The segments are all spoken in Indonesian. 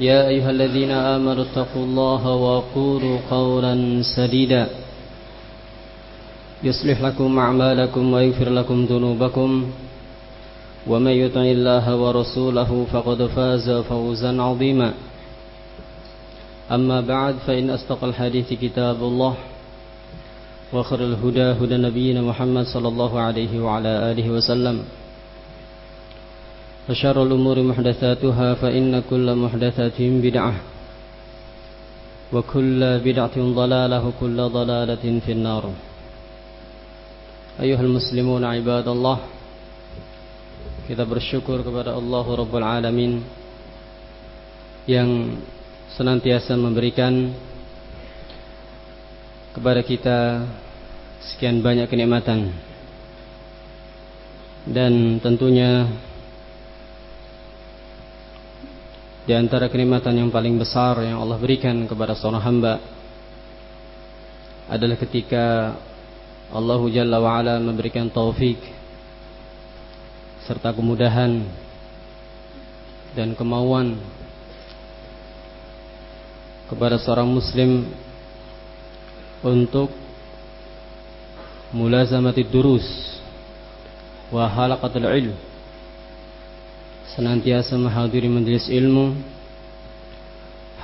يا أيها الذين آمنوا اتقوا الله وقولوا قولا سديدا. يصلح لكم أعمالكم ويغفر لكم ذنوبكم. ومن يطع الله ورسوله فقد فاز فوزا عظيما. أما بعد فإن أصدق الحديث كتاب الله وخر الهدى هدى نبينا محمد صلى الله عليه وعلى آله وسلم. وشر الأمور محدثاتها فإن كل محدثة بدعة وكل بدعة ضلالة وكل ضلالة في النار أيها المسلمون عباد الله kita bersyukur kepada Allah Rabbul Alamin yang senantiasa memberikan kepada kita sekian banyak kenikmatan dan tentunya Di antara kenikmatan yang paling besar yang Allah berikan kepada seorang hamba adalah ketika Allah Jalla wa'ala memberikan taufik serta kemudahan dan kemauan kepada seorang muslim untuk mulazamati durus wa halaqatul ilm senantiasa menghadiri majelis ilmu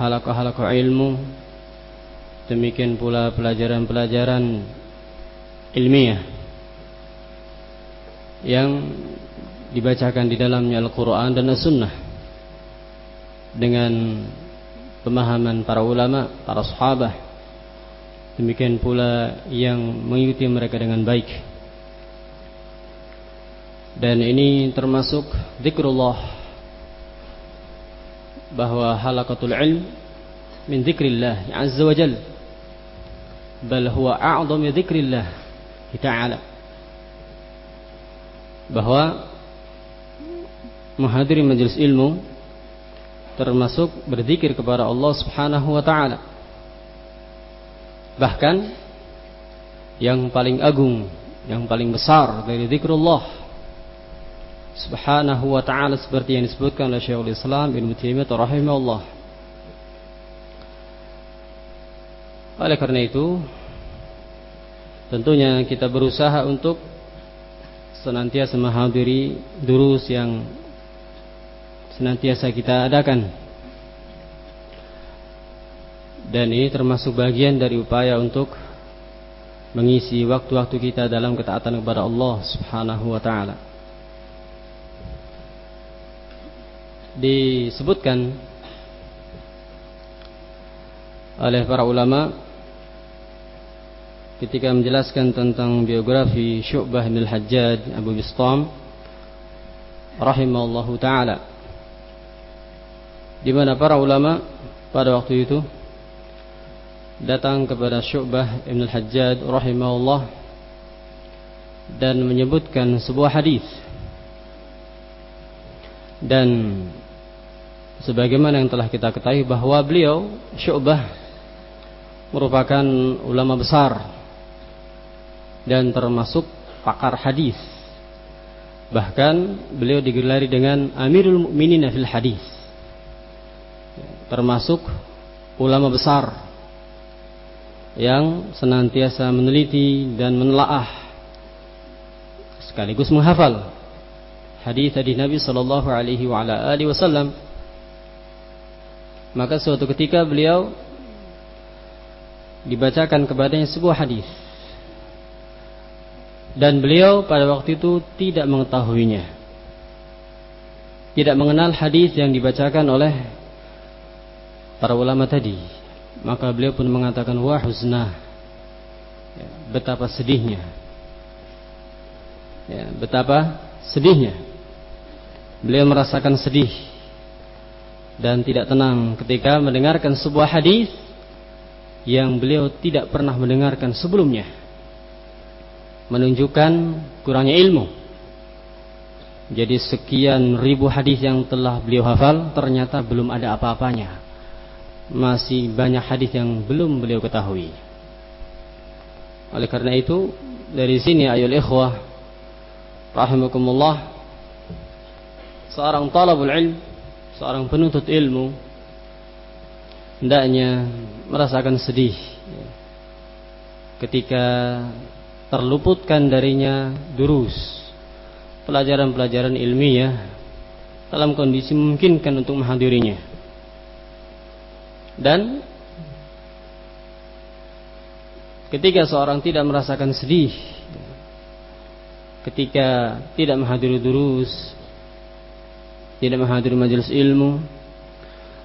halaqah-halaqah ilmu demikian pula pelajaran-pelajaran ilmiah yang dibacakan di dalamnya Al-Quran dan As-Sunnah dengan pemahaman para ulama, para sahabat demikian pula yang mengikuti mereka dengan baik dan ini termasuk zikrullah bahwa halaqatul ilm min zikrillah azza wa jal bal huwa a'zamu zikrillah ta'ala. Bahwa menghadiri majelis ilmu termasuk berzikir kepada Allah Subhanahu wa taala. Bahkan yang paling agung yang paling besar dari zikrullah subhanahu wa ta'ala seperti yang disebutkan oleh Syekhul Islam Ibnu Taimiyah rahimahullah. Oleh karena itu, tentunya kita berusaha untuk senantiasa menghadiri durus yang senantiasa kita adakan. Dan ini termasuk bagian dari upaya untuk mengisi waktu-waktu kita dalam ketaatan kepada Allah Subhanahu wa taala. Disebutkan oleh para ulama ketika menjelaskan tentang biografi Syu'bah bin Al-Hajjaj Abu Bistam rahimahullahu taala di mana para ulama pada waktu itu datang kepada Syu'bah bin Al-Hajjaj rahimahullah dan menyebutkan sebuah hadis dan sebagaimana yang telah kita ketahui bahwa beliau Syu'bah merupakan ulama besar dan termasuk pakar hadis. Bahkan beliau digelari dengan Amirul Mukminin fil hadis. Termasuk ulama besar yang senantiasa meneliti dan menelaah sekaligus menghafal hadis dari Nabi sallallahu alaihi wasallam Maka suatu ketika beliau dibacakan kepadanya sebuah hadis. Dan beliau pada waktu itu tidak mengetahuinya. Tidak mengenal hadis yang dibacakan oleh para ulama tadi. Maka beliau pun mengatakan wah husnah. Ya, betapa sedihnya. Ya, betapa sedihnya. Beliau merasakan sedih dan tidak tenang ketika mendengarkan sebuah hadis yang beliau tidak pernah mendengarkan sebelumnya. Menunjukkan kurangnya ilmu. Jadi sekian ribu hadis yang telah beliau hafal ternyata belum ada apa-apanya. Masih banyak hadis yang belum beliau ketahui. Oleh karena itu, dari sini ayol ikhwah rahimakumullah seorang talabul ilm seorang penuntut ilmu hendaknya merasakan sedih ketika terluputkan darinya durus pelajaran-pelajaran ilmiah dalam kondisi memungkinkan untuk menghadirinya. Dan ketika seorang tidak merasakan sedih ketika tidak menghadiri durus tidak menghadiri majelis ilmu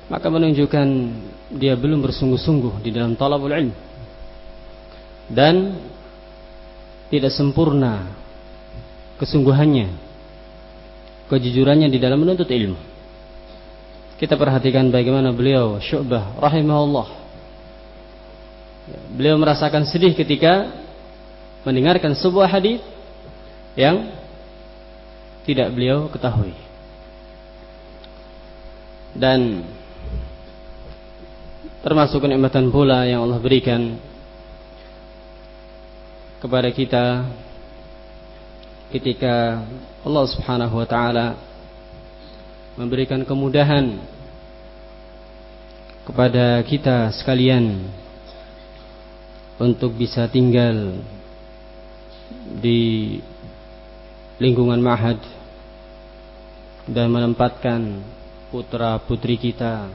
maka menunjukkan dia belum bersungguh-sungguh di dalam talabul ilm. Dan tidak sempurna kesungguhannya kejujurannya di dalam menuntut ilmu. Kita perhatikan bagaimana beliau Syu'bah rahimahullah. Beliau merasakan sedih ketika mendengarkan sebuah hadis yang tidak beliau ketahui dan termasuk kenikmatan pula yang Allah berikan kepada kita ketika Allah Subhanahu wa taala memberikan kemudahan kepada kita sekalian untuk bisa tinggal di lingkungan ma'had dan menempatkan putra putri kita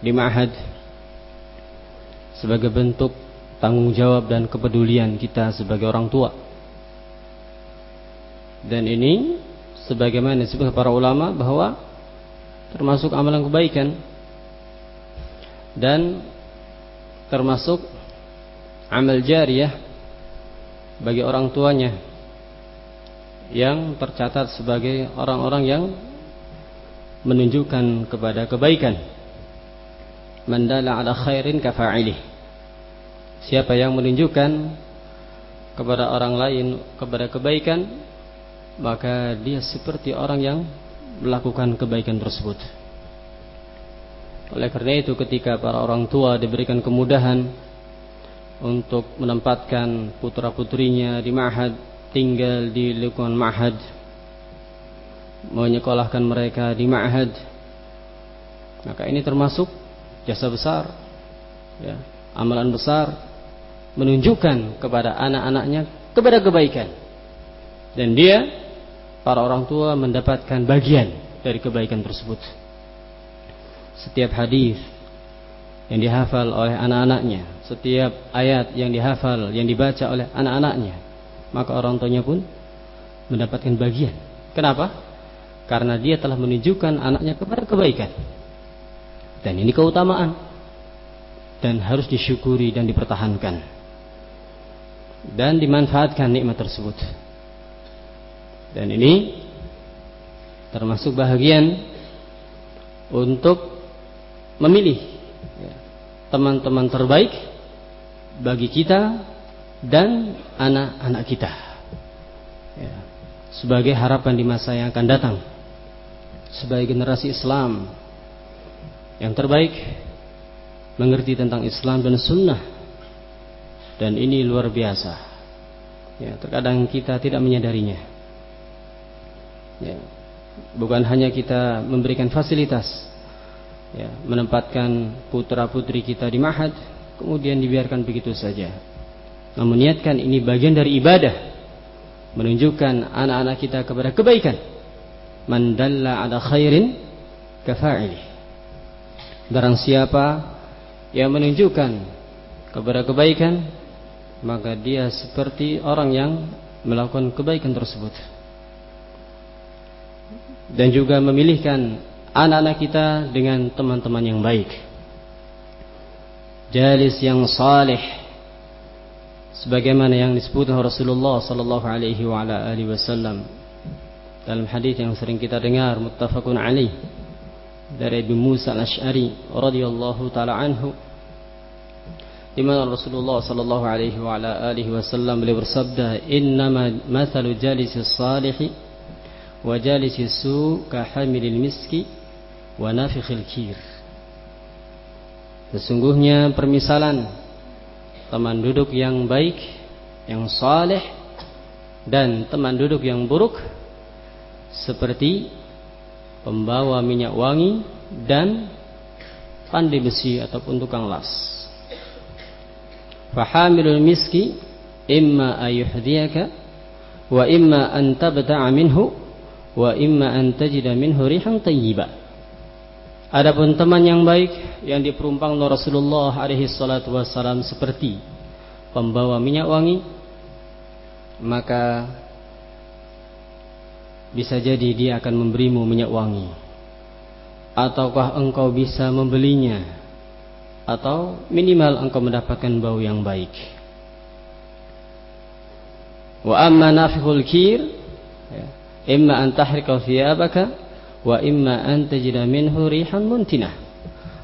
di ma'had sebagai bentuk tanggung jawab dan kepedulian kita sebagai orang tua. Dan ini sebagaimana disebut para ulama bahwa termasuk amalan kebaikan dan termasuk amal jariyah bagi orang tuanya yang tercatat sebagai orang-orang yang menunjukkan kepada kebaikan. Mandala ala khairin kafa'ilih. Siapa yang menunjukkan kepada orang lain kepada kebaikan, maka dia seperti orang yang melakukan kebaikan tersebut. Oleh karena itu ketika para orang tua diberikan kemudahan untuk menempatkan putra-putrinya di ma'had, tinggal di lingkungan ma'had, menyekolahkan mereka di ma'had. Maka ini termasuk jasa besar ya, amalan besar menunjukkan kepada anak-anaknya kepada kebaikan. Dan dia para orang tua mendapatkan bagian dari kebaikan tersebut. Setiap hadis yang dihafal oleh anak-anaknya setiap ayat yang dihafal yang dibaca oleh anak-anaknya maka orang tuanya pun mendapatkan bagian. Kenapa karena dia telah menunjukkan anaknya kepada kebaikan. Dan ini keutamaan dan harus disyukuri dan dipertahankan dan dimanfaatkan nikmat tersebut. Dan ini termasuk bahagian untuk memilih ya, teman-teman terbaik bagi kita dan anak-anak kita ya, sebagai harapan di masa yang akan datang sebagai generasi Islam. Yang terbaik mengerti tentang Islam dan Sunnah. Dan ini luar biasa. Ya terkadang kita tidak menyadarinya. Ya bukan hanya kita memberikan fasilitas ya menempatkan putra putri kita di mahad kemudian dibiarkan begitu saja. Namun niatkan ini bagian dari ibadah menunjukkan anak-anak kita kepada kebaikan man dalla ala khairin kafa'ili Barang siapa yang menunjukkan kepada kebaikan, maka dia seperti orang yang melakukan kebaikan tersebut. Dan juga memilihkan anak-anak kita dengan teman-teman yang baik. Jalis yang saleh sebagaimana yang disebutkan Rasulullah sallallahu alaihi wasallam dalam hadis yang sering kita dengar muttafaqun alaih dari Abu Musa Al-Asy'ari radhiyallahu taala anhu di mana Rasulullah sallallahu alaihi wa ala alihi wasallam beliau bersabda innama mathalu jalisi salih wa jalisi su ka hamilil miski wa nafikhil kir. Sesungguhnya permisalan teman duduk yang baik, yang saleh dan teman duduk yang buruk seperti pembawa minyak wangi dan pandai besi ataupun tukang las. Fahamilul miski imma ayuhdiyaka wa imma an tabta'a minhu wa imma an tajida minhu rihan tayyiba. Adapun teman yang baik yang diperumpakan Rasulullah alaihi salatu wasalam seperti pembawa minyak wangi maka bisa jadi dia akan memberimu minyak wangi. Ataukah engkau bisa membelinya? Atau minimal engkau mendapatkan bau yang baik? Wa amma nafikhul kir ya, imma an tahrika thiyabaka wa imma an tajida minhu rihan muntinah.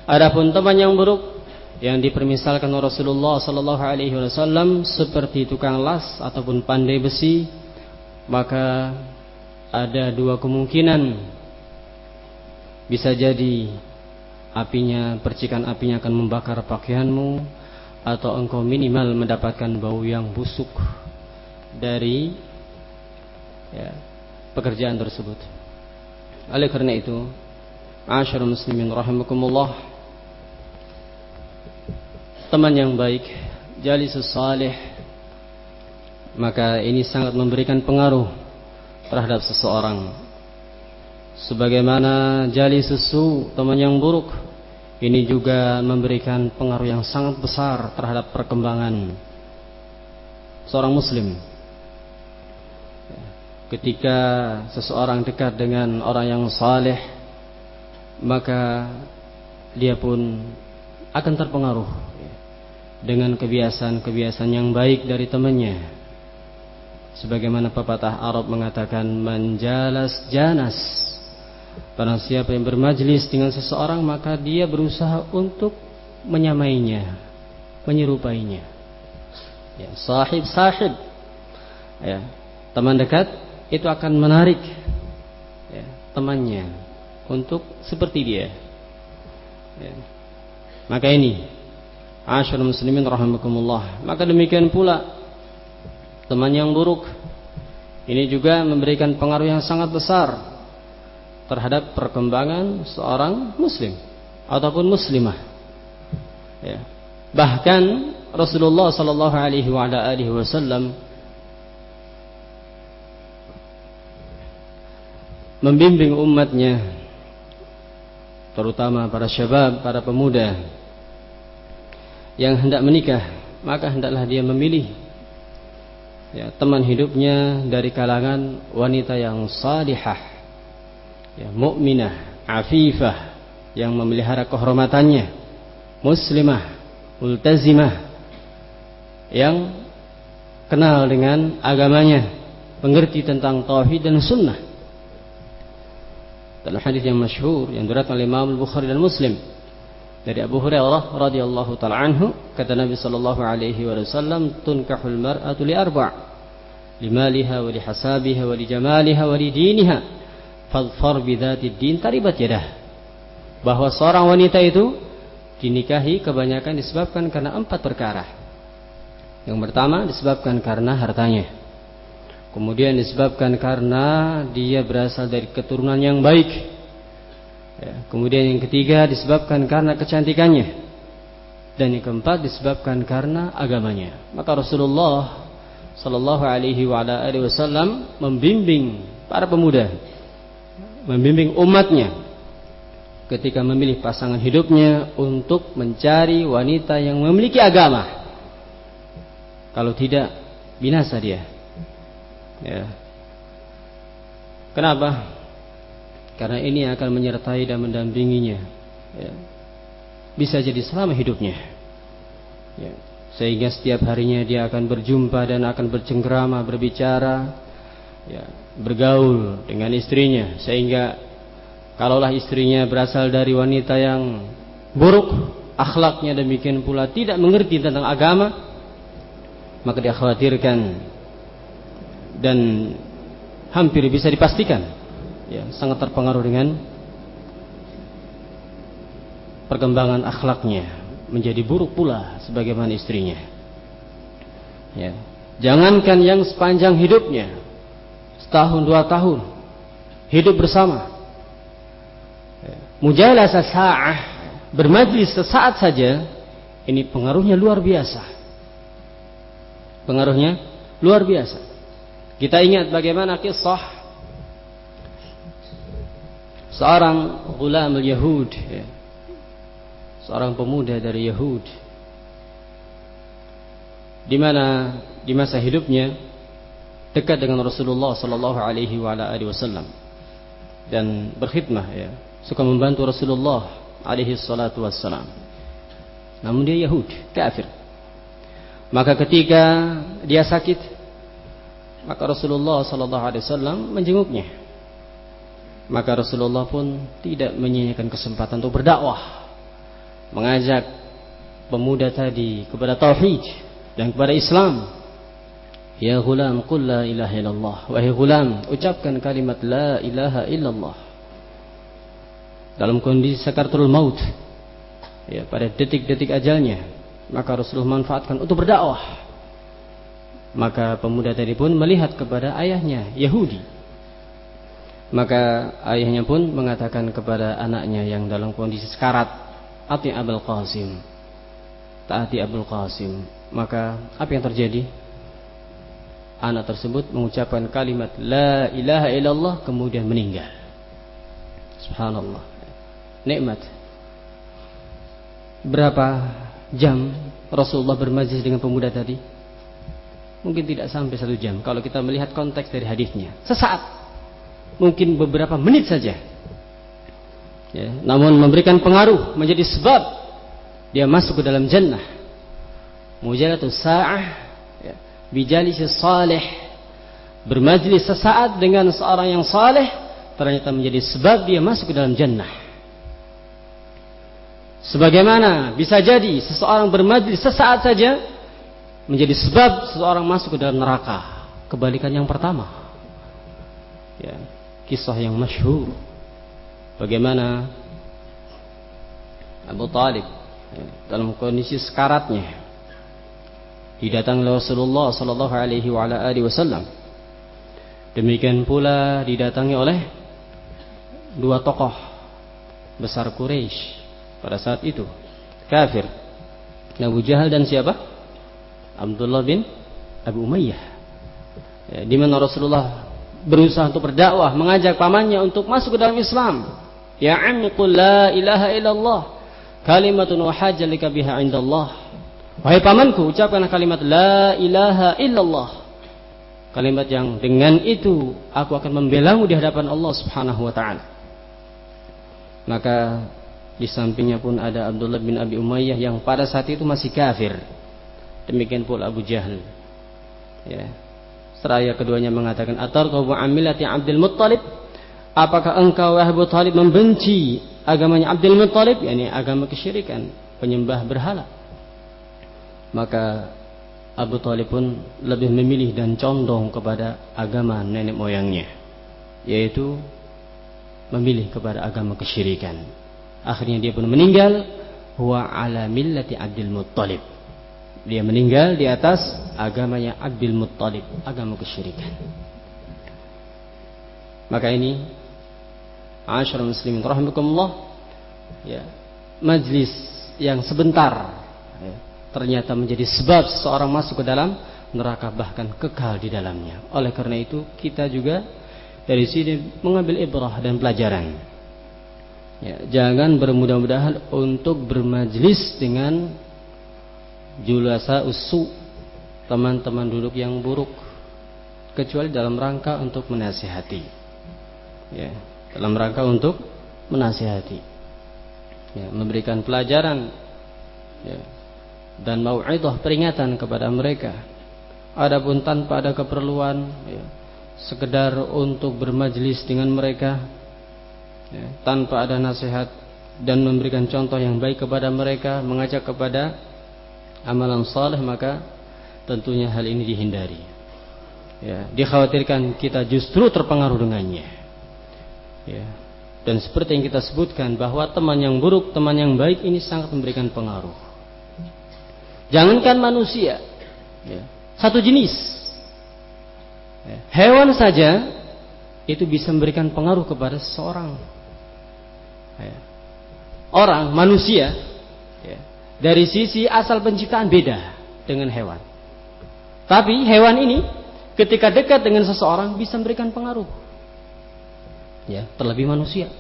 Adapun teman yang buruk yang dipermisalkan Rasulullah sallallahu alaihi wasallam seperti tukang las ataupun pandai besi maka ada dua kemungkinan bisa jadi apinya percikan apinya akan membakar pakaianmu atau engkau minimal mendapatkan bau yang busuk dari ya, pekerjaan tersebut. Oleh karena itu, Asyar muslimin rahimakumullah Teman yang baik Jalisus salih Maka ini sangat memberikan pengaruh terhadap seseorang. Sebagaimana jali susu teman yang buruk ini juga memberikan pengaruh yang sangat besar terhadap perkembangan seorang muslim. Ketika seseorang dekat dengan orang yang saleh, maka dia pun akan terpengaruh dengan kebiasaan-kebiasaan yang baik dari temannya sebagaimana pepatah Arab mengatakan menjalas janas Barang siapa yang bermajlis dengan seseorang maka dia berusaha untuk menyamainya, menyerupainya. Ya, sahib sahib. Ya, teman dekat itu akan menarik ya, temannya untuk seperti dia. Ya. Maka ini Asyur muslimin rahimakumullah. Maka demikian pula teman yang buruk ini juga memberikan pengaruh yang sangat besar terhadap perkembangan seorang muslim ataupun muslimah ya. bahkan Rasulullah sallallahu alaihi wasallam membimbing umatnya terutama para syabab, para pemuda yang hendak menikah maka hendaklah dia memilih ya, teman hidupnya dari kalangan wanita yang salihah, ya, mukminah, afifah, yang memelihara kehormatannya, muslimah, multazimah, yang kenal dengan agamanya, mengerti tentang tauhid dan sunnah. Dalam hadis yang masyhur yang diriwayatkan oleh Imam Al-Bukhari dan Muslim dari Abu Hurairah radhiyallahu taala anhu kata Nabi sallallahu alaihi wasallam tunkahul mar'atu li arba' limaliha wa lihasabiha wa lijamaliha wa lidiniha fadfar bidzatid din taribat yadah. Bahwa seorang wanita itu dinikahi kebanyakan disebabkan karena empat perkara. Yang pertama disebabkan karena hartanya. Kemudian disebabkan karena dia berasal dari keturunan yang baik ya, kemudian yang ketiga disebabkan karena kecantikannya dan yang keempat disebabkan karena agamanya maka Rasulullah Sallallahu Alaihi Wasallam membimbing para pemuda, membimbing umatnya ketika memilih pasangan hidupnya untuk mencari wanita yang memiliki agama. Kalau tidak, binasa dia. Ya. Kenapa? Karena ini akan menyertai dan mendampinginya. Ya. Bisa jadi selama hidupnya. Ya. Sehingga setiap harinya dia akan berjumpa dan akan bercengkrama, berbicara, ya, bergaul dengan istrinya. Sehingga kalaulah istrinya berasal dari wanita yang buruk, akhlaknya demikian pula tidak mengerti tentang agama, maka dia khawatirkan dan hampir bisa dipastikan ya sangat terpengaruh dengan perkembangan akhlaknya menjadi buruk pula sebagaimana istrinya. Ya. Jangankan yang sepanjang hidupnya setahun dua tahun hidup bersama. Ya. Mujalasah sa'ah bermajlis sesaat saja ini pengaruhnya luar biasa. Pengaruhnya luar biasa. Kita ingat bagaimana kisah seorang gulam Yahud ya. seorang pemuda dari Yahud. Di mana di masa hidupnya dekat dengan Rasulullah sallallahu alaihi wasallam. Dan berkhidmah ya. Suka membantu Rasulullah alaihi salatu wassalam. Namun dia Yahud kafir. Maka ketika dia sakit maka Rasulullah sallallahu alaihi wasallam menjenguknya maka Rasulullah pun tidak menyia-nyiakan kesempatan untuk berdakwah, mengajak pemuda tadi kepada tauhid dan kepada Islam. Ya gulam, qul la ilaha illallah. Wahai gulam, ucapkan kalimat la ilaha illallah. Dalam kondisi sakaratul maut, ya pada detik-detik ajalnya, maka Rasulullah manfaatkan untuk berdakwah. Maka pemuda tadi pun melihat kepada ayahnya Yahudi maka ayahnya pun mengatakan kepada anaknya yang dalam kondisi sekarat, "Ati Abul Qasim." Taati Abul Qasim. Maka apa yang terjadi? Anak tersebut mengucapkan kalimat la ilaha illallah kemudian meninggal. Subhanallah. Nikmat. Berapa jam Rasulullah bermajlis dengan pemuda tadi? Mungkin tidak sampai satu jam kalau kita melihat konteks dari hadisnya. Sesaat mungkin beberapa menit saja. Ya, namun memberikan pengaruh menjadi sebab dia masuk ke dalam jannah. Mujalatu sa'ah ya, bijalis salih bermajlis sesaat dengan seorang yang saleh ternyata menjadi sebab dia masuk ke dalam jannah. Sebagaimana bisa jadi seseorang bermajlis sesaat saja menjadi sebab seseorang masuk ke dalam neraka. Kebalikan yang pertama. Ya, kisah yang masyhur. Bagaimana Abu Talib ya, dalam kondisi sekaratnya didatangi Rasulullah sallallahu alaihi wasallam. Demikian pula didatangi oleh dua tokoh besar Quraisy pada saat itu kafir. Abu Jahal dan siapa? Abdullah bin Abu Umayyah. Ya, di mana Rasulullah berusaha untuk berdakwah, mengajak pamannya untuk masuk ke dalam Islam. Ya ammi qul la ilaha illallah kalimatun wahajjalika biha indallah. Wahai pamanku, ucapkan kalimat la ilaha illallah. Kalimat yang dengan itu aku akan membelamu di hadapan Allah Subhanahu wa taala. Maka di sampingnya pun ada Abdullah bin Abi Umayyah yang pada saat itu masih kafir. Demikian pula Abu Jahal. Ya, Seraya keduanya mengatakan, "Atarqabu amilati Abdul Muttalib?" Apakah engkau Abu Talib membenci agamanya Abdul Muttalib, yakni agama kesyirikan, penyembah berhala? Maka Abu Talib pun lebih memilih dan condong kepada agama nenek moyangnya, yaitu memilih kepada agama kesyirikan. Akhirnya dia pun meninggal huwa ala millati Abdul Muttalib dia meninggal di atas agamanya Abdul Muttalib, agama kesyirikan. Maka ini Asyar muslimin rahimakumullah ya, majlis yang sebentar ya, ternyata menjadi sebab seseorang masuk ke dalam neraka bahkan kekal di dalamnya. Oleh karena itu kita juga dari sini mengambil ibrah dan pelajaran. Ya, jangan bermudah-mudahan untuk bermajlis dengan julasa usu teman-teman duduk yang buruk kecuali dalam rangka untuk menasihati. Ya, dalam rangka untuk menasihati. Ya, memberikan pelajaran ya, dan mau'idah peringatan kepada mereka. Adapun tanpa ada keperluan ya, sekedar untuk bermajlis dengan mereka ya, tanpa ada nasihat dan memberikan contoh yang baik kepada mereka, mengajak kepada amalan saleh maka tentunya hal ini dihindari. Ya, dikhawatirkan kita justru terpengaruh dengannya. Ya. Dan seperti yang kita sebutkan bahwa teman yang buruk, teman yang baik ini sangat memberikan pengaruh. Jangankan manusia, ya, satu jenis, ya, hewan saja itu bisa memberikan pengaruh kepada seseorang. Ya. Orang manusia dari sisi asal penciptaan beda dengan hewan. Tapi hewan ini ketika dekat dengan seseorang bisa memberikan pengaruh. Ya, terlebih manusia.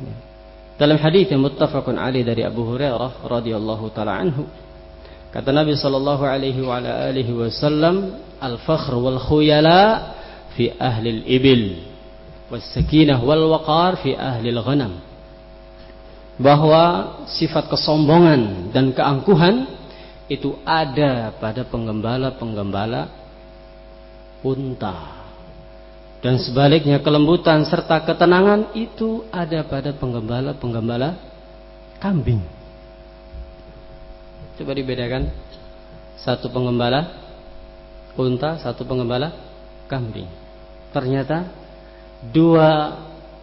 Ya. Dalam hadis yang muttafaqun ali dari Abu Hurairah radhiyallahu taala anhu kata Nabi sallallahu alaihi wa ala alihi wasallam al-fakhr wal khuyala fi ahli al-ibil was sakinah wal waqar fi ahli al-ghanam bahwa sifat kesombongan dan keangkuhan itu ada pada penggembala-penggembala unta dan sebaliknya kelembutan serta ketenangan itu ada pada penggembala-penggembala kambing. Coba dibedakan. Satu penggembala unta, satu penggembala kambing. Ternyata dua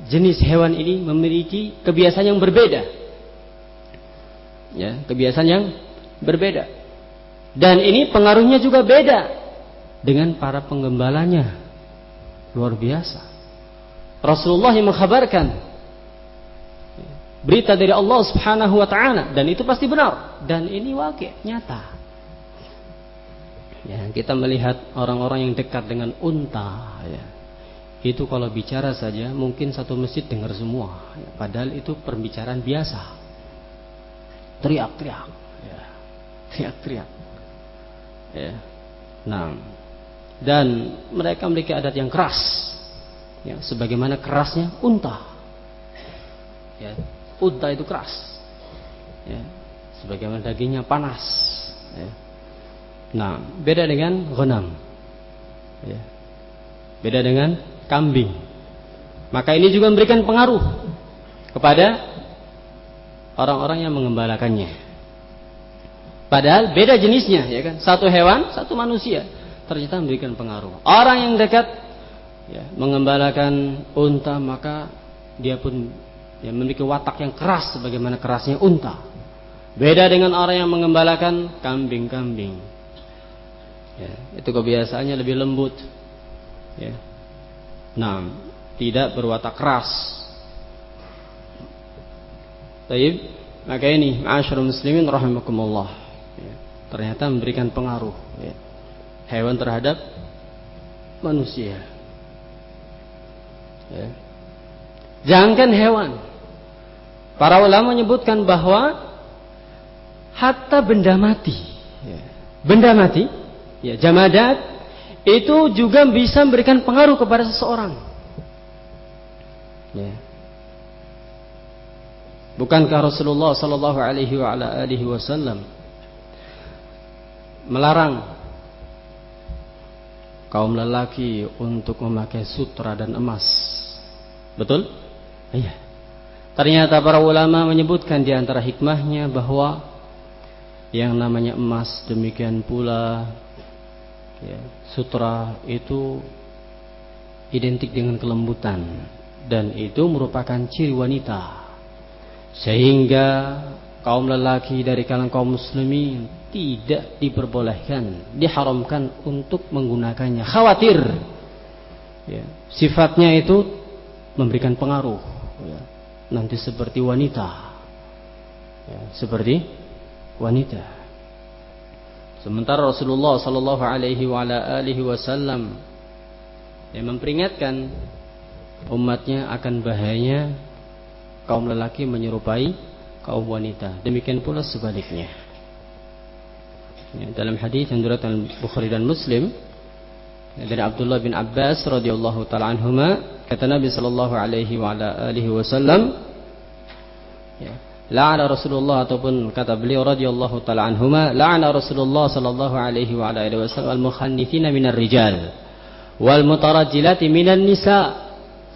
jenis hewan ini memiliki kebiasaan yang berbeda. Ya, kebiasaan yang berbeda. Dan ini pengaruhnya juga beda dengan para penggembalanya. Luar biasa. Rasulullah yang mengkhabarkan berita dari Allah Subhanahu wa taala dan itu pasti benar dan ini wakil nyata. Ya, kita melihat orang-orang yang dekat dengan unta ya. Itu kalau bicara saja mungkin satu masjid dengar semua padahal itu perbicaraan biasa. Teriak-teriak ya. Teriak-teriak. Ya. Nah, dan mereka memiliki adat yang keras ya, sebagaimana kerasnya unta ya, unta itu keras ya, sebagaimana dagingnya panas ya. nah beda dengan ghanam ya. beda dengan kambing maka ini juga memberikan pengaruh kepada orang-orang yang mengembalakannya padahal beda jenisnya ya kan satu hewan satu manusia ternyata memberikan pengaruh. Orang yang dekat ya, mengembalakan unta maka dia pun ya, memiliki watak yang keras sebagaimana kerasnya unta. Beda dengan orang yang mengembalakan kambing-kambing. Ya, itu kebiasaannya lebih lembut. Ya. Nah, tidak berwatak keras. Taib, maka ini ma'asyarul muslimin rahimakumullah. Ya, ternyata memberikan pengaruh. Ya hewan terhadap manusia. Ya. Jangankan hewan. Para ulama menyebutkan bahwa hatta benda mati, ya. benda mati, ya jamadat itu juga bisa memberikan pengaruh kepada seseorang. Ya. Bukankah Rasulullah Sallallahu Alaihi Wasallam melarang kaum lelaki untuk memakai sutra dan emas. Betul? Iya. Ternyata para ulama menyebutkan di antara hikmahnya bahwa yang namanya emas demikian pula ya, sutra itu identik dengan kelembutan dan itu merupakan ciri wanita sehingga kaum lelaki dari kalangan kaum muslimin tidak diperbolehkan, diharamkan untuk menggunakannya. Khawatir ya, sifatnya itu memberikan pengaruh ya, nanti seperti wanita. Ya, seperti wanita. Sementara Rasulullah sallallahu alaihi wasallam yang memperingatkan umatnya akan bahayanya kaum lelaki menyerupai kaum wanita. Demikian pula sebaliknya. Ya, dalam hadis yang diriwayatkan Bukhari dan Muslim dari Abdullah bin Abbas radhiyallahu taala anhuma kata Nabi sallallahu alaihi wasallam ya la'ana Rasulullah ataupun kata beliau radhiyallahu taala anhuma la'ana Rasulullah sallallahu alaihi wa ala alihi wasallam al-mukhannithina minar rijal wal mutarajjilati minan nisa.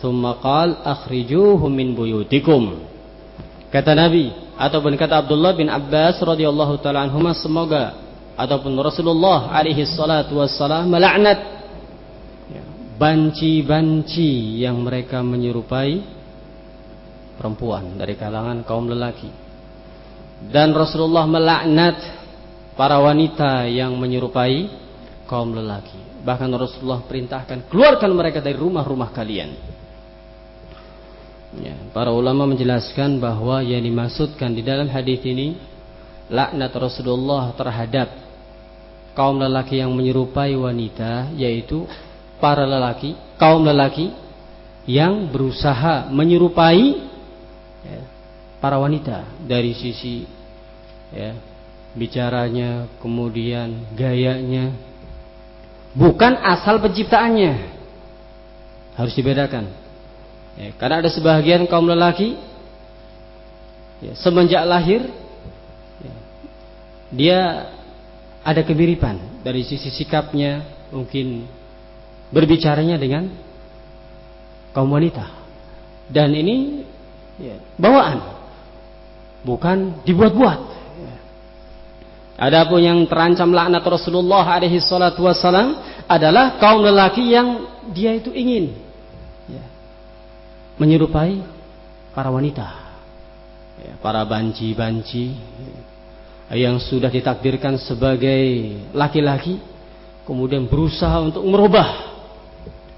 Thumma qala akhrijuhum min buyutikum. Kata Nabi ataupun kata Abdullah bin Abbas radhiyallahu taala anhuma semoga ataupun Rasulullah alaihi salatu wassalam melaknat. Ya, banci-banci yang mereka menyerupai perempuan dari kalangan kaum lelaki. Dan Rasulullah melaknat para wanita yang menyerupai kaum lelaki. Bahkan Rasulullah perintahkan keluarkan mereka dari rumah-rumah kalian. Ya, para ulama menjelaskan bahwa yang dimaksudkan di dalam hadis ini laknat Rasulullah terhadap kaum lelaki yang menyerupai wanita yaitu para lelaki kaum lelaki yang berusaha menyerupai ya, para wanita dari sisi ya, bicaranya kemudian gayanya bukan asal penciptaannya harus dibedakan. Ya, karena ada sebagian kaum lelaki ya, semenjak lahir ya, dia ada kemiripan dari sisi sikapnya mungkin berbicaranya dengan kaum wanita. Dan ini ya, bawaan. Bukan dibuat-buat. Adapun yang terancam laknat Rasulullah alaihi salatu wasalam adalah kaum lelaki yang dia itu ingin ya, menyerupai para wanita, ya, para banci-banci, ya, yang sudah ditakdirkan sebagai laki-laki kemudian berusaha untuk merubah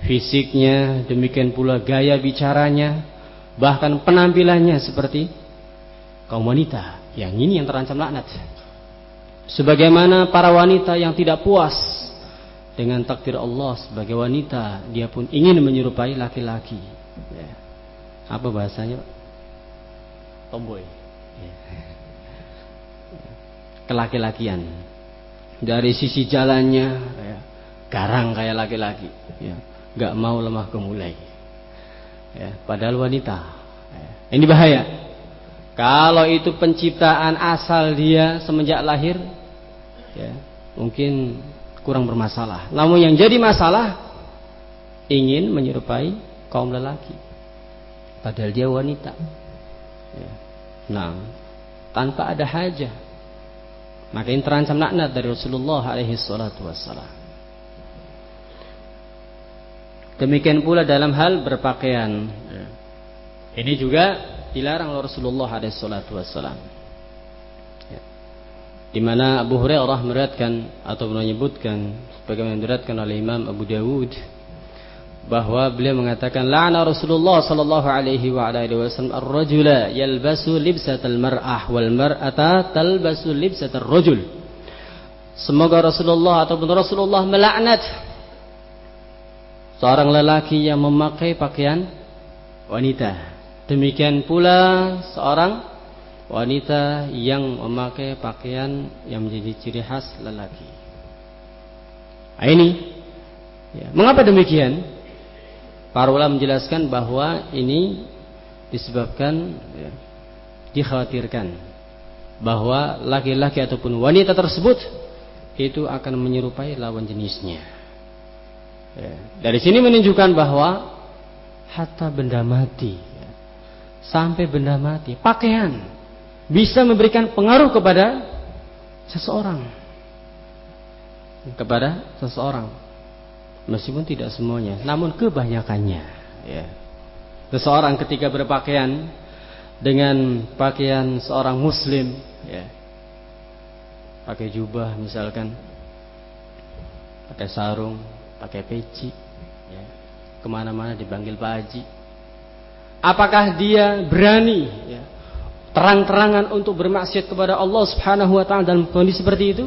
fisiknya demikian pula gaya bicaranya bahkan penampilannya seperti kaum wanita yang ini yang terancam laknat. Sebagaimana para wanita yang tidak puas dengan takdir Allah sebagai wanita dia pun ingin menyerupai laki-laki. Ya. apa bahasanya tomboy. Ya. Kelaki-lakian. Dari sisi jalannya ya, garang kayak laki-laki. Ya, nggak mau lemah gemulai ya, padahal wanita ya. ini bahaya kalau itu penciptaan asal dia semenjak lahir ya, mungkin kurang bermasalah namun yang jadi masalah ingin menyerupai kaum lelaki padahal dia wanita ya. nah tanpa ada hajah maka ini terancam laknat dari Rasulullah alaihi salatu. Demikian pula dalam hal berpakaian. Ini juga dilarang oleh Rasulullah wassalam. Ya. Di mana Abu Hurairah meriwayatkan atau menyebutkan sebagaimana diriwayatkan oleh Imam Abu Dawud bahwa beliau mengatakan la'ana Rasulullah sallallahu alaihi wa alihi wasallam ar-rajula yalbasu libsatal mar'ah wal mar'ata talbasu libsatar rajul. Semoga Rasulullah ataupun Rasulullah melaknat seorang lelaki yang memakai pakaian wanita. Demikian pula seorang wanita yang memakai pakaian yang menjadi ciri khas lelaki. Nah, ini ya. mengapa demikian? Para ulama menjelaskan bahwa ini disebabkan ya, dikhawatirkan bahwa laki-laki ataupun wanita tersebut itu akan menyerupai lawan jenisnya. Ya. Dari sini menunjukkan bahwa hatta benda mati, ya, sampai benda mati, pakaian bisa memberikan pengaruh kepada seseorang, kepada seseorang meskipun tidak semuanya, namun kebanyakannya. Ya. Seseorang ketika berpakaian dengan pakaian seorang Muslim, ya, pakai jubah misalkan, pakai sarung, pakai peci, ya, ke mana-mana dipanggil Pak Haji. Apakah dia berani ya, terang-terangan untuk bermaksiat kepada Allah Subhanahu Wa Taala dalam kondisi seperti itu?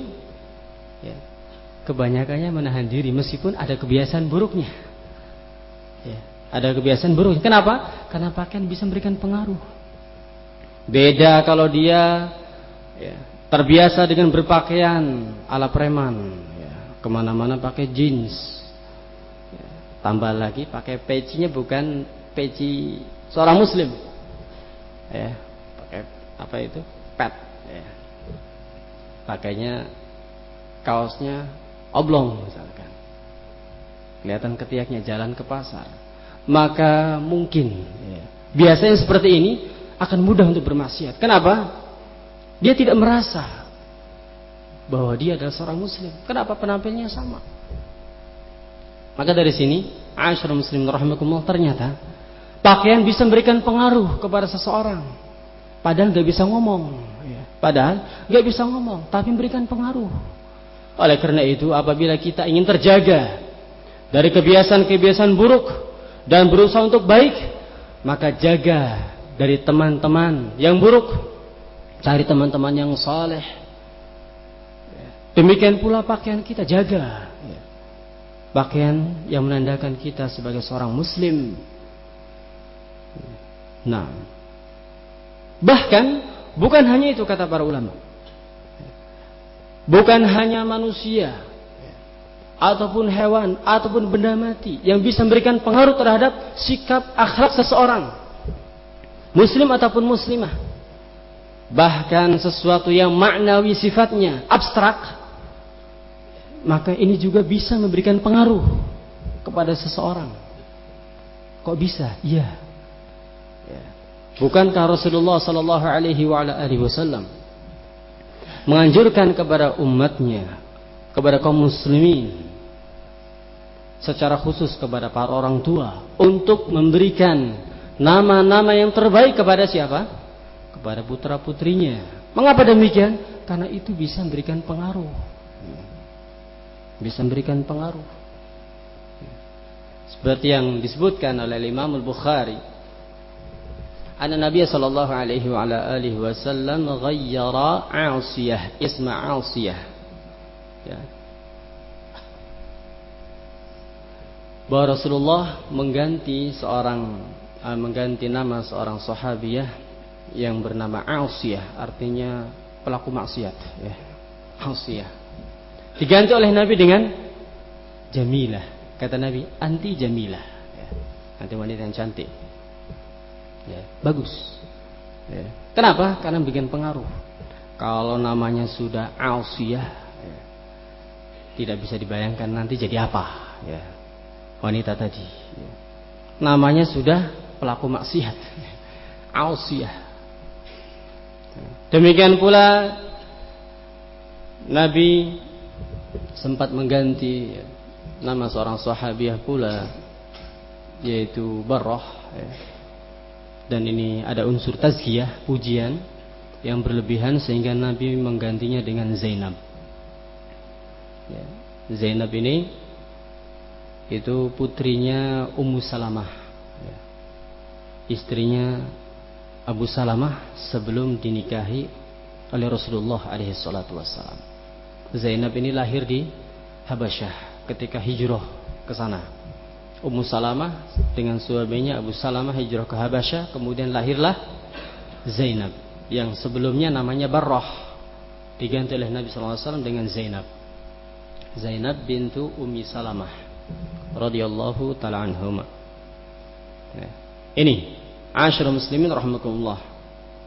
kebanyakannya menahan diri meskipun ada kebiasaan buruknya. Ya, ada kebiasaan buruk. Kenapa? Karena pakaian bisa memberikan pengaruh. Beda kalau dia ya, terbiasa dengan berpakaian ala preman, ya, ke mana-mana pakai jeans, ya, tambah lagi pakai pecinya bukan peci seorang muslim, ya, pakai apa itu pet, ya. pakainya kaosnya oblong misalkan, kelihatan ketiaknya jalan ke pasar, maka mungkin ya, biasanya seperti ini akan mudah untuk bermaksiat. Kenapa? Dia tidak merasa bahwa dia adalah seorang muslim. Kenapa penampilannya sama? Maka dari sini, Aisyah muslim rahimakumullah ternyata pakaian bisa memberikan pengaruh kepada seseorang. Padahal gak bisa ngomong. Ya. Padahal gak bisa ngomong, tapi memberikan pengaruh. Oleh karena itu, apabila kita ingin terjaga dari kebiasaan-kebiasaan buruk dan berusaha untuk baik, maka jaga dari teman-teman yang buruk cari teman-teman yang saleh demikian pula pakaian kita jaga pakaian yang menandakan kita sebagai seorang muslim. Nah. Bahkan bukan hanya itu kata para ulama. Bukan hanya manusia ataupun hewan ataupun benda mati yang bisa memberikan pengaruh terhadap sikap akhlak seseorang. Muslim ataupun muslimah. Bahkan sesuatu yang maknawi sifatnya abstrak maka ini juga bisa memberikan pengaruh kepada seseorang kok bisa iya ya. bukankah Rasulullah sallallahu alaihi wasallam menganjurkan kepada umatnya kepada kaum muslimin secara khusus kepada para orang tua untuk memberikan nama-nama yang terbaik kepada siapa? Kepada putra-putrinya. Mengapa demikian? Karena itu bisa memberikan pengaruh. Bisa memberikan pengaruh. Seperti yang disebutkan oleh Imam Al-Bukhari. Anna Nabi sallallahu alaihi wa alihi wasallam ghayyara 'Asiyah, isma 'Asiyah. Ya. Bahwa Rasulullah mengganti seorang uh, mengganti nama seorang sahabiyah yang bernama Ausiyah artinya pelaku maksiat ya Ausiyah diganti oleh Nabi dengan Jamilah kata Nabi anti Jamilah ya. anti wanita yang cantik ya bagus ya. kenapa karena bikin pengaruh kalau namanya sudah Ausiyah ya, tidak bisa dibayangkan nanti jadi apa ya wanita tadi ya. namanya sudah pelaku maksiat. Ausiyah. Demikian pula Nabi sempat mengganti nama seorang sahabiah pula yaitu Barrah dan ini ada unsur tazkiyah pujian yang berlebihan sehingga Nabi menggantinya dengan Zainab ya. Zainab ini itu putrinya Ummu Salamah istrinya Abu Salamah sebelum dinikahi oleh Rasulullah alaihi salatu. Zainab ini lahir di Habasyah ketika hijrah ke sana. Ummu Salamah dengan suaminya Abu Salamah hijrah ke Habasyah, kemudian lahirlah Zainab yang sebelumnya namanya Barrah diganti oleh Nabi SAW dengan Zainab. Zainab bintu Ummi Salamah radhiyallahu taala anhuma. Ini Asyur muslimin rahmatullah.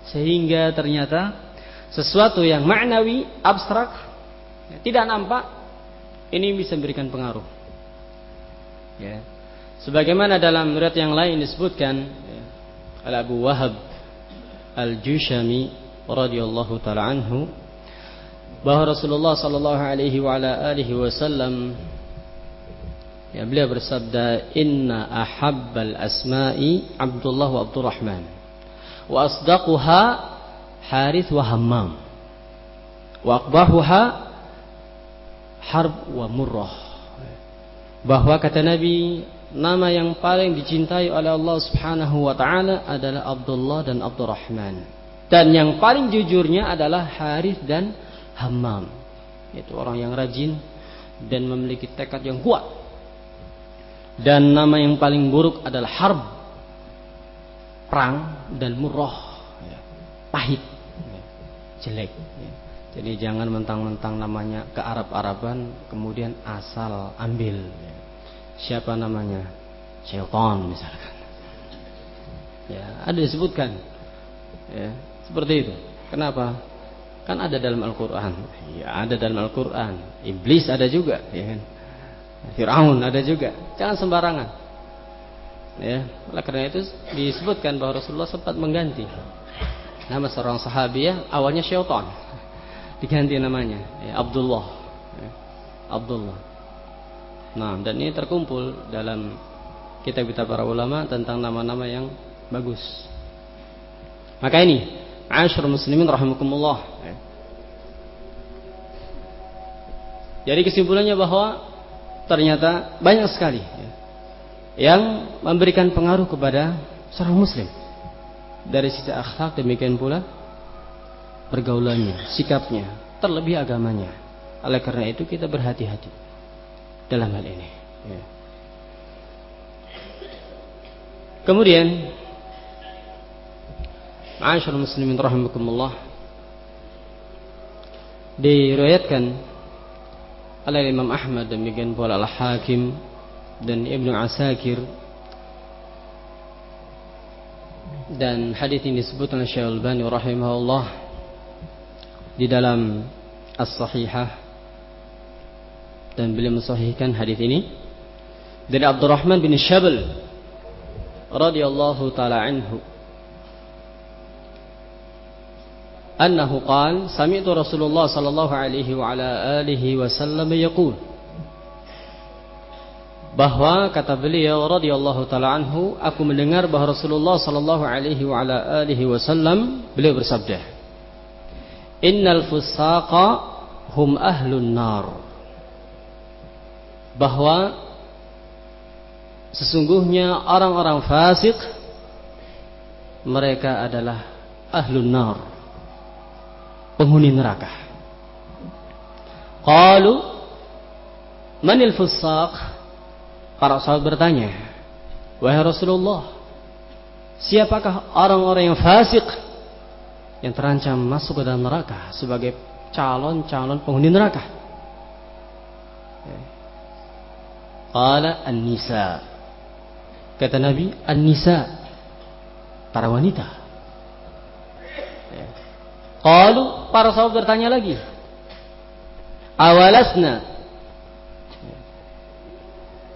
Sehingga ternyata sesuatu yang maknawi, abstrak, tidak nampak, ini bisa memberikan pengaruh. Ya. Sebagaimana dalam riwayat yang lain disebutkan ya, Al Abu Wahab Al-Jushami radhiyallahu taala anhu bahwa Rasulullah sallallahu alaihi wa ala alihi wasallam Ya, beliau bersabda, "Inna ahabbal asma'i Abdullah wa Abdurrahman. Wa asdaquha Harith wa Hammam. Wa aqbahuha Harb wa Murrah." Bahwa kata Nabi, nama yang paling dicintai oleh Allah Subhanahu wa taala adalah Abdullah dan Abdurrahman. Dan yang paling jujurnya adalah Harith dan Hammam. Itu orang yang rajin dan memiliki tekad yang kuat dan nama yang paling buruk adalah harb perang dan murrah ya, pahit, jelek. Jadi jangan mentang-mentang namanya ke Arab-Araban kemudian asal ambil. Siapa namanya? Syaitan misalkan. Ya, ada disebutkan. Ya, seperti itu. Kenapa? Kan ada dalam Al-Qur'an. Ya, ada dalam Al-Qur'an. Iblis ada juga, ya kan? Firaun ada juga. Jangan sembarangan. Ya, oleh karena itu disebutkan bahwa Rasulullah sempat mengganti nama seorang sahabiah awalnya syaitan diganti namanya. Ya, Abdullah. Ya, Abdullah. Nah dan ini terkumpul dalam kitab-kitab para ulama tentang nama-nama yang bagus. Maka ini Asyur muslimin rahimakumullah. Ya. jadi kesimpulannya bahwa ternyata banyak sekali ya, yang memberikan pengaruh kepada seorang muslim. Dari sisi akhlak demikian pula pergaulannya, sikapnya, terlebih agamanya. Oleh karena itu kita berhati-hati dalam hal ini. Ya. Kemudian, Aisyah muslimin rahimakumullah diriwayatkan oleh Imam Ahmad demikian pula Al-Hakim dan Ibnu Asakir dan hadis ini disebut oleh Syekh Al-Albani rahimahullah di dalam As-Sahihah. Dan beliau mensahihkan hadis ini dari Abdurrahman bin Syabal radhiyallahu taala anhu. Annahu qala sami'tu Rasulullah sallallahu alaihi wa ala alihi wasallam yaqul. Bahwa kata beliau radhiyallahu taala anhu aku mendengar bahwa Rasulullah sallallahu alaihi wa ala alihi wasallam beliau bersabda Innal fusaqa hum ahlun nar. Bahwa sesungguhnya orang-orang fasik mereka adalah ahlun nar. Penghuni neraka. Qalu manil fusaq? Para sahabat bertanya, "Wahai Rasulullah, siapakah orang-orang yang fasik?" Yang terancam masuk ke dalam neraka sebagai calon-calon penghuni neraka. Qala an-nisa. Kata Nabi, an-nisa. Para wanita. Qalu para sahabat bertanya lagi. Awalasna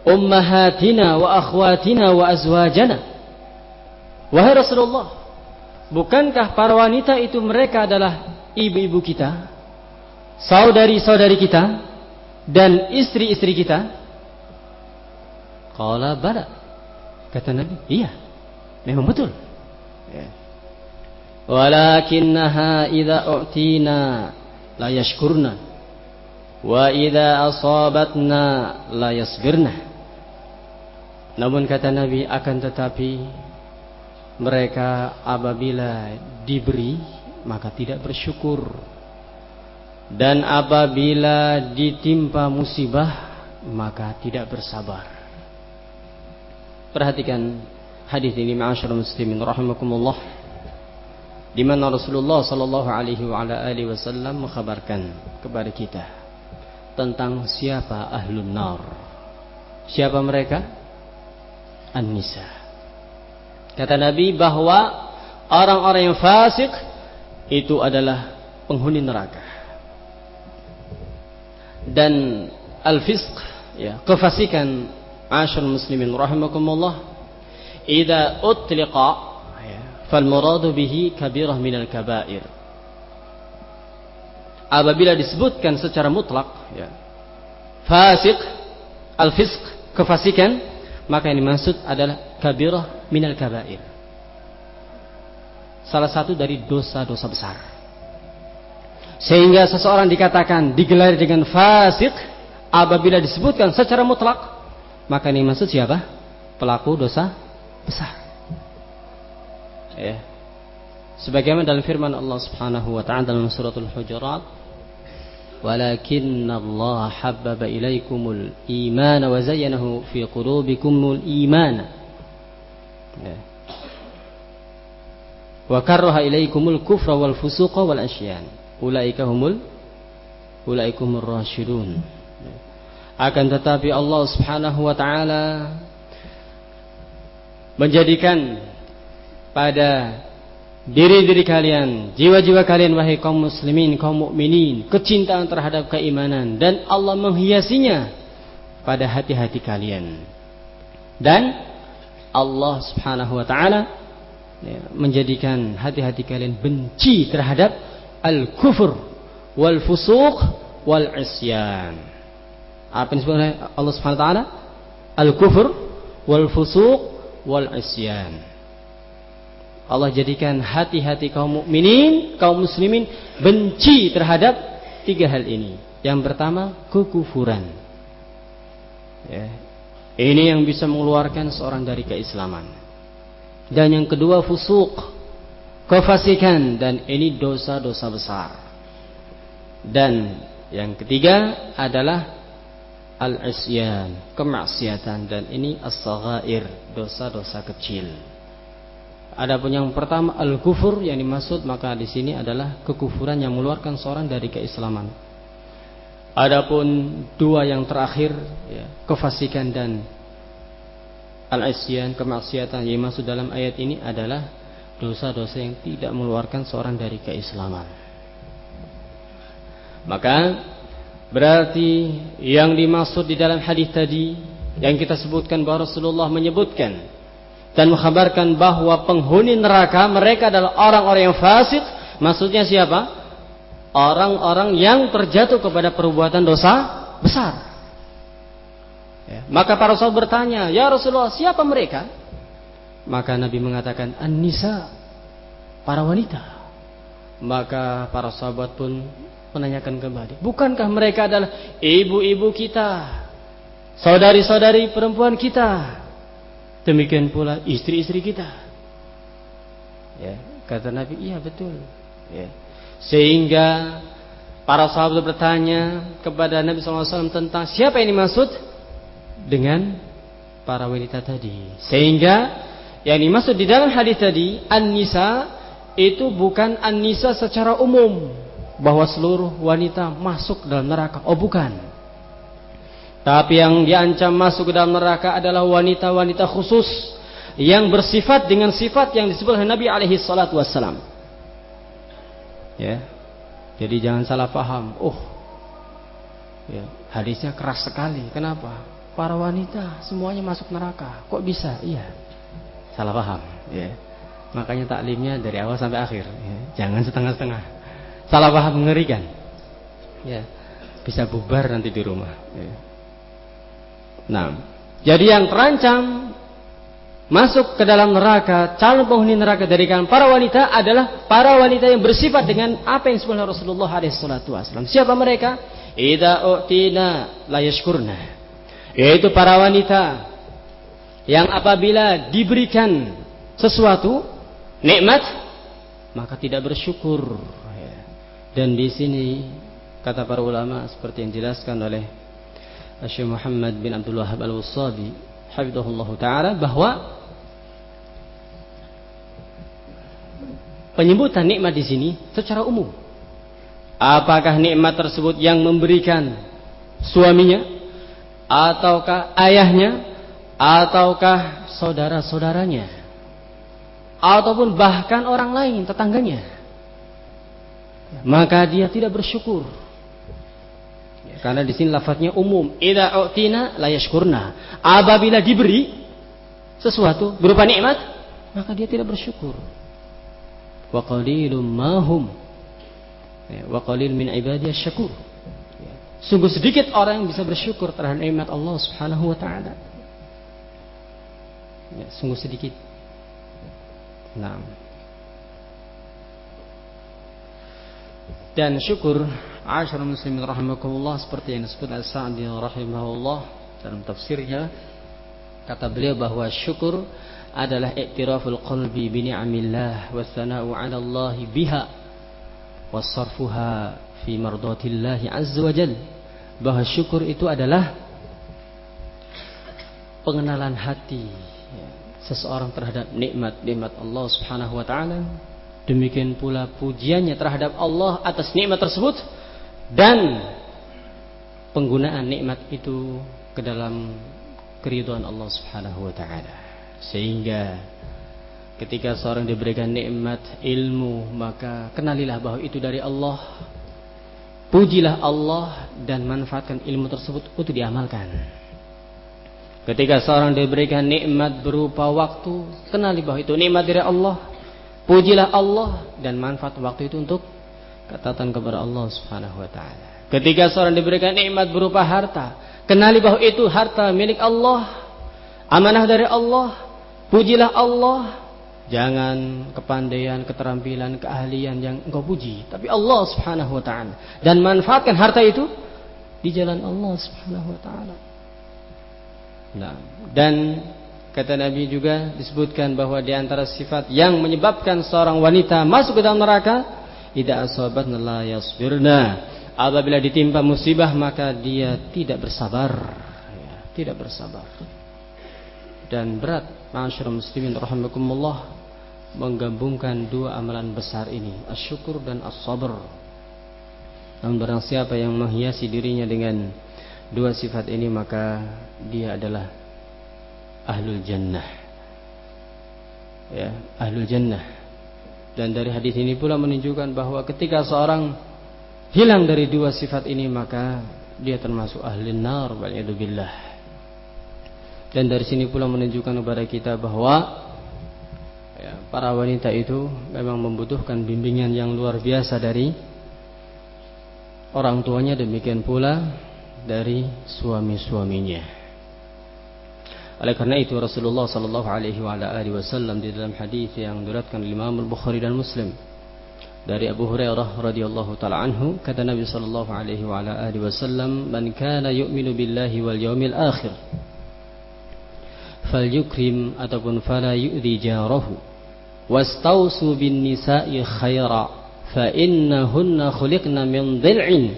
ummahatina wa akhwatina wa azwajana. Wahai Rasulullah, Bukankah para wanita itu mereka adalah ibu-ibu kita, saudari-saudari kita, dan istri-istri kita? Qala bala. Kata Nabi, iya. Memang betul. Ya. Walakinnaha idza u'tina la yashkurna wa idza asabatna la yasbirna. Namun kata Nabi akan tetapi mereka apabila diberi maka tidak bersyukur. Dan apabila ditimpa musibah maka tidak bersabar. Perhatikan hadis ini ma'asyiral muslimin rahimakumullah di mana Rasulullah sallallahu alaihi wa ala alihi wasallam mengkhabarkan kepada kita tentang siapa ahlun nar. Siapa mereka? An-nisa Kata Nabi bahwa orang-orang yang fasik itu adalah penghuni neraka. Dan al-fisq ya, kefasikan asyur muslimin rahimakumullah idza utliqa ya, fal muradu bihi kabirah minal kabair. Apabila disebutkan secara mutlak ya, fasik al-fisq kefasikan maka yang dimaksud adalah kabirah minal kabair. Salah satu dari dosa-dosa besar. Sehingga seseorang dikatakan digelar dengan fasik apabila disebutkan secara mutlak, maka ini maksud siapa? Pelaku dosa besar. Ya. Sebagaimana dalam firman Allah Subhanahu wa taala dalam suratul Hujurat, ولكن الله حبب إليكم الإيمان وزينه في قلوبكم الإيمان wa karaha ilaikumul kufra wal fusuqa wal asyan ulaika humul ulaikumur rasyidun akan tetapi Allah Subhanahu wa taala menjadikan pada diri-diri kalian, jiwa-jiwa kalian wahai kaum muslimin, kaum mukminin, kecintaan terhadap keimanan dan Allah menghiasinya pada hati-hati kalian. Dan Allah Subhanahu wa taala ya, menjadikan hati-hati kalian benci terhadap al-kufur wal fusuq wal isyan. Apa yang disebut Allah Subhanahu wa taala? Al-kufur wal fusuq wal isyan. Allah jadikan hati-hati kaum mukminin, kaum muslimin benci terhadap tiga hal ini. Yang pertama, kekufuran. Ya. Ini yang bisa mengeluarkan seorang dari keislaman. Dan yang kedua, fusuk, kefasikan dan ini dosa-dosa besar. Dan yang ketiga adalah al-isyan, kemaksiatan dan ini as-saghair, dosa-dosa kecil. Adapun yang pertama al-kufur yang dimaksud maka di sini adalah kekufuran yang mengeluarkan seorang dari keislaman. Adapun dua yang terakhir ya, kefasikan dan al-isyan kemaksiatan yang dimaksud dalam ayat ini adalah dosa-dosa yang tidak mengeluarkan seorang dari keislaman. Maka berarti yang dimaksud di dalam hadis tadi yang kita sebutkan bahwa Rasulullah menyebutkan dan mengkhabarkan bahwa penghuni neraka mereka adalah orang-orang yang fasik. Maksudnya siapa? Orang-orang yang terjatuh kepada perbuatan dosa besar. Ya. Maka para sahabat bertanya, Ya Rasulullah, siapa mereka? Maka Nabi mengatakan, An-Nisa, para wanita. Maka para sahabat pun menanyakan kembali, bukankah mereka adalah ibu-ibu kita, saudari-saudari perempuan kita, Demikian pula istri-istri kita. Ya, kata Nabi, iya betul. Ya. Sehingga para sahabat bertanya kepada Nabi SAW tentang siapa yang dimaksud dengan para wanita tadi. Sehingga yang dimaksud di dalam hadis tadi An-Nisa itu bukan An-Nisa secara umum bahwa seluruh wanita masuk dalam neraka. Oh bukan. Tapi yang diancam masuk ke dalam neraka adalah wanita-wanita khusus yang bersifat dengan sifat yang disebut oleh Nabi alaihi salatu wassalam. Ya. Jadi jangan salah paham. Oh. Ya, hadisnya keras sekali. Kenapa? Para wanita semuanya masuk neraka. Kok bisa? Iya. Salah paham, ya. Makanya taklimnya dari awal sampai akhir, ya. Jangan setengah-setengah. Salah paham mengerikan. Ya. Bisa bubar nanti di rumah, ya. Nah, jadi yang terancam masuk ke dalam neraka, calon penghuni neraka dari kalangan para wanita adalah para wanita yang bersifat dengan apa yang disebut Rasulullah SAW. Siapa mereka? Ida u'tina la yashkurna. Yaitu para wanita yang apabila diberikan sesuatu nikmat maka tidak bersyukur. Dan di sini kata para ulama seperti yang dijelaskan oleh Syekh Muhammad bin Abdul Wahab Al-Wasabi hafizahullah taala bahwa penyebutan nikmat di sini secara umum. Apakah nikmat tersebut yang memberikan suaminya ataukah ayahnya ataukah saudara-saudaranya ataupun bahkan orang lain tetangganya maka dia tidak bersyukur karena di sini lafadznya umum. Idza utina la yashkurna. Apabila diberi sesuatu berupa nikmat, maka dia tidak bersyukur. Wa qalilum mahum. Ya, wa qalil min ibadiy syakur. Ya. Sungguh sedikit orang yang bisa bersyukur terhadap nikmat Allah Subhanahu wa taala. Ya, sungguh sedikit. Nah. Dan syukur Asyar muslimin rahimakumullah seperti yang disebut Al-Sa'di rahimahullah dalam tafsirnya kata beliau bahwa syukur adalah iktiraful qalbi bi ni'amillah wa sana'u 'ala Allah biha wa sarfuha fi mardatillah azza wa jal. Bahwa syukur itu adalah pengenalan hati ya, seseorang terhadap nikmat-nikmat Allah Subhanahu wa taala. Demikian pula pujiannya terhadap Allah atas nikmat tersebut dan penggunaan nikmat itu ke dalam keriduan Allah Subhanahu wa taala. Sehingga ketika seorang diberikan nikmat ilmu, maka kenalilah bahwa itu dari Allah. Pujilah Allah dan manfaatkan ilmu tersebut untuk diamalkan. Ketika seorang diberikan nikmat berupa waktu, kenali bahwa itu nikmat dari Allah. Pujilah Allah dan manfaat waktu itu untuk ketaatan kepada Allah Subhanahu wa taala. Ketika seorang diberikan nikmat berupa harta, kenali bahwa itu harta milik Allah, amanah dari Allah. Pujilah Allah. Jangan kepandaian, keterampilan, keahlian yang engkau puji, tapi Allah Subhanahu wa taala. Dan manfaatkan harta itu di jalan Allah Subhanahu wa taala. Nah, dan kata Nabi juga disebutkan bahwa di antara sifat yang menyebabkan seorang wanita masuk ke dalam neraka, tidak asabatna la yasbirna. Apabila ditimpa musibah maka dia tidak bersabar, ya, tidak bersabar. Dan berat, masyarakat muslimin rahimakumullah menggabungkan dua amalan besar ini, asyukur dan as-sabr. Namun barang siapa yang menghiasi dirinya dengan dua sifat ini maka dia adalah ahlul jannah ya ahlul jannah dan dari hadis ini pula menunjukkan bahwa ketika seorang hilang dari dua sifat ini maka dia termasuk ahli nar billah dan dari sini pula menunjukkan kepada kita bahwa ya, para wanita itu memang membutuhkan bimbingan yang luar biasa dari orang tuanya demikian pula dari suami-suaminya. Oleh karena itu Rasulullah sallallahu alaihi wasallam di dalam hadis yang diriwayatkan Imam Al-Bukhari dan Muslim dari Abu Hurairah radhiyallahu taala anhu kata Nabi sallallahu alaihi wasallam man kana yu'minu billahi wal yawmil akhir falyukrim ataupun fala yu'dhi jarahu wastausu bin nisa'i khaira fa innahunna khuliqna min dhil'in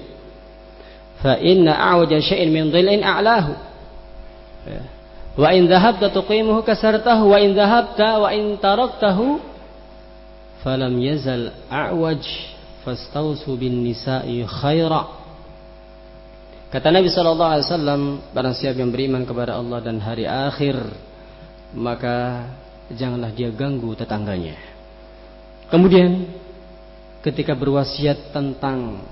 fa inna a'waja syai'in min dhil'in a'lahu wa in dhahabta tuqimuhu kasartahu wa in dhahabta wa in taraktahu falam yazal a'waj fastausu bin nisa'i khaira. Kata Nabi sallallahu alaihi wasallam barang siapa yang beriman kepada Allah dan hari akhir maka janganlah dia ganggu tetangganya. Kemudian ketika berwasiat tentang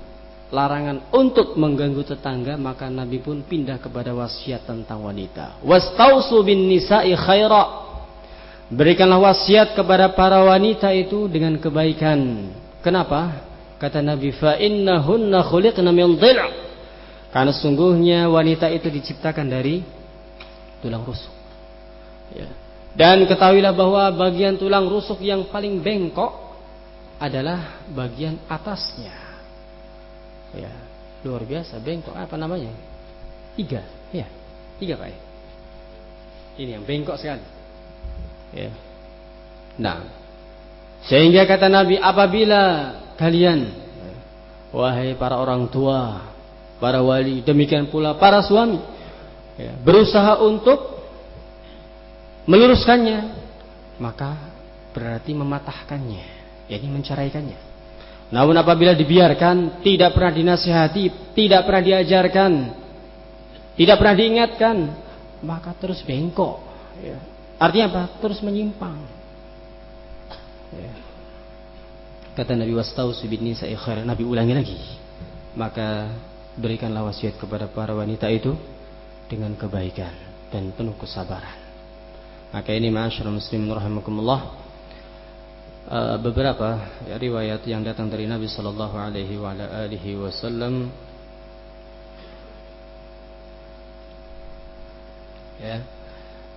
larangan untuk mengganggu tetangga maka Nabi pun pindah kepada wasiat tentang wanita. Wastausu bin nisa'i berikanlah wasiat kepada para wanita itu dengan kebaikan. Kenapa? Kata Nabi fa innahunna khuliqna min karena sungguhnya wanita itu diciptakan dari tulang rusuk. Ya. dan ketahuilah bahwa bagian tulang rusuk yang paling bengkok adalah bagian atasnya ya luar biasa. Bengkok apa namanya? Tiga. Ya tiga pak ini yang bengkok sekali. Ya. Nah. Sehingga kata Nabi apabila kalian wahai para orang tua para wali demikian pula para suami ya, berusaha untuk meluruskannya maka berarti mematahkannya yakni menceraikannya namun apabila dibiarkan, tidak pernah dinasihati, tidak pernah diajarkan, tidak pernah diingatkan, maka terus bengkok. Ya. Artinya apa? Terus menyimpang. Ya. Kata Nabi Wastausu bin Nisa. Nabi ulangi lagi. Maka berikanlah wasiat kepada para wanita itu dengan kebaikan dan penuh kesabaran. Maka ini ma'asyiral muslimin rahimakumullah uh, beberapa ya, riwayat yang datang dari Nabi Shallallahu Alaihi Wasallam. Ya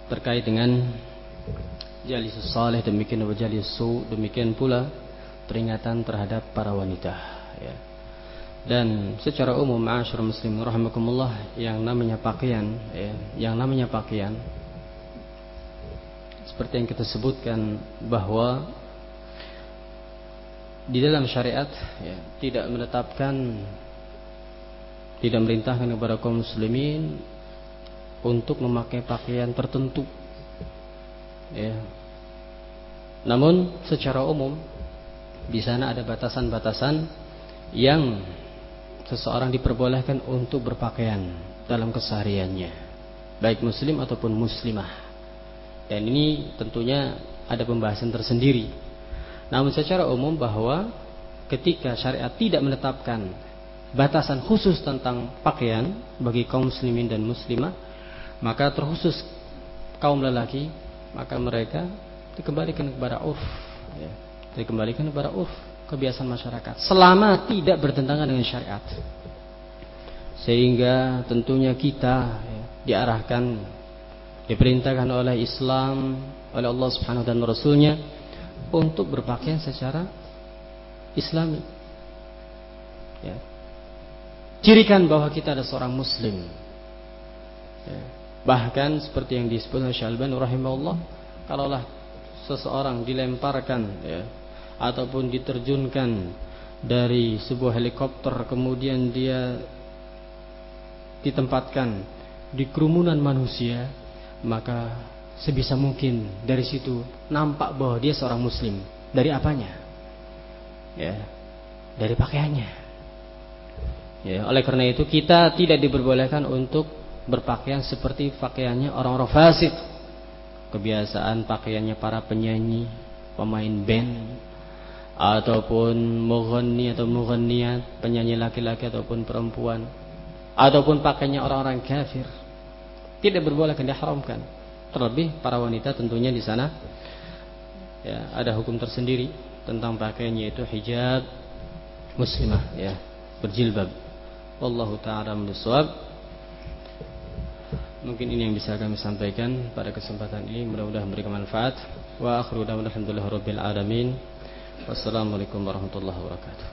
terkait dengan jalisus saleh demikian su demikian pula peringatan terhadap para wanita ya. Dan secara umum ma'asyur muslim rahimakumullah yang namanya pakaian ya, yang namanya pakaian seperti yang kita sebutkan bahwa di dalam syariat ya, tidak menetapkan tidak merintahkan kepada kaum muslimin untuk memakai pakaian tertentu ya. namun secara umum Di sana ada batasan-batasan yang seseorang diperbolehkan untuk berpakaian dalam kesehariannya, baik muslim ataupun muslimah. Dan ini tentunya ada pembahasan tersendiri. Namun secara umum bahwa ketika syariat tidak menetapkan batasan khusus tentang pakaian bagi kaum muslimin dan muslimah, maka terkhusus kaum lelaki, maka mereka dikembalikan kepada urf, ya. dikembalikan kepada urf kebiasaan masyarakat, selama tidak bertentangan dengan syariat. Sehingga tentunya kita ya, diarahkan, diperintahkan oleh Islam, oleh Allah Subhanahu dan Rasulnya untuk berpakaian secara Islami. Ya, cirikan bahwa kita ada seorang muslim ya. bahkan seperti yang disebut oleh Syalban rahimahullah kalaulah seseorang dilemparkan ya, ataupun diterjunkan dari sebuah helikopter kemudian dia ditempatkan di kerumunan manusia maka sebisa mungkin dari situ nampak bahwa dia seorang muslim dari apanya ya dari pakaiannya Ya, oleh karena itu kita tidak diperbolehkan untuk berpakaian seperti pakaiannya orang-orang fasik. Kebiasaan pakaiannya para penyanyi, pemain band ataupun mughanni atau mughanniyat, penyanyi laki-laki ataupun perempuan ataupun pakaiannya orang-orang kafir. Tidak diperbolehkan diharamkan. Terlebih para wanita tentunya di sana ya, ada hukum tersendiri tentang pakaiannya itu hijab muslimah ya, berjilbab. Wallahu ta'ala bisawab. Mungkin ini yang bisa kami sampaikan pada kesempatan ini. Mudah-mudahan memberikan manfaat. Wa akhiru da'wana alhamdulillah rabbil alamin. Wassalamualaikum warahmatullahi wabarakatuh.